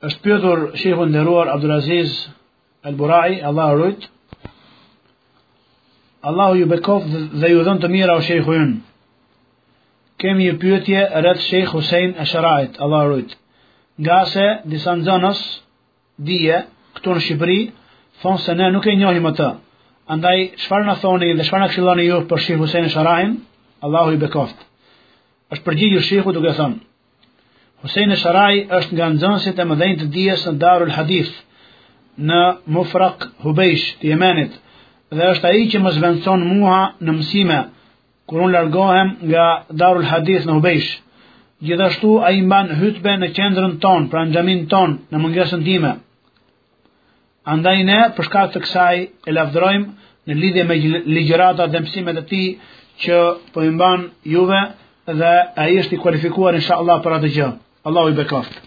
Është pyetur shehu i nderuar Abdulaziz El Burai, Allahu e rujt. Allahu ju bekoft dhe ju dhëntë mira o shehu ynë. Kemi një pyetje rreth Sheikh Hussein Asharait, Allahu e rujt. Ngase disa nxënës dije këtu në Shqipëri thonë se ne nuk e njohim atë. Andaj çfarë na thoni dhe çfarë na këshilloni ju për Sheikh Hussein Asharain? Allahu ju bekoft. Është përgjigjur Sheikhu duke thënë: Hussein Sharai është nga nxënësit e mëdhenj të dijes në Darul Hadith në Mufraq Hubeish të Jemenit dhe është ai që më zvendëson mua në mësime kur unë largohem nga Darul Hadith në Hubeish. Gjithashtu ai mban hutbe në qendrën tonë, pra në xhaminë tonë, në mungesën time. Andaj ne, për shkak të kësaj, e lavdërojmë në lidhje me ligjëratat dhe mësimet e tij që po ju mban juve dhe ai është i kualifikuar inshallah për atë gjë. Allahu ju bekoftë.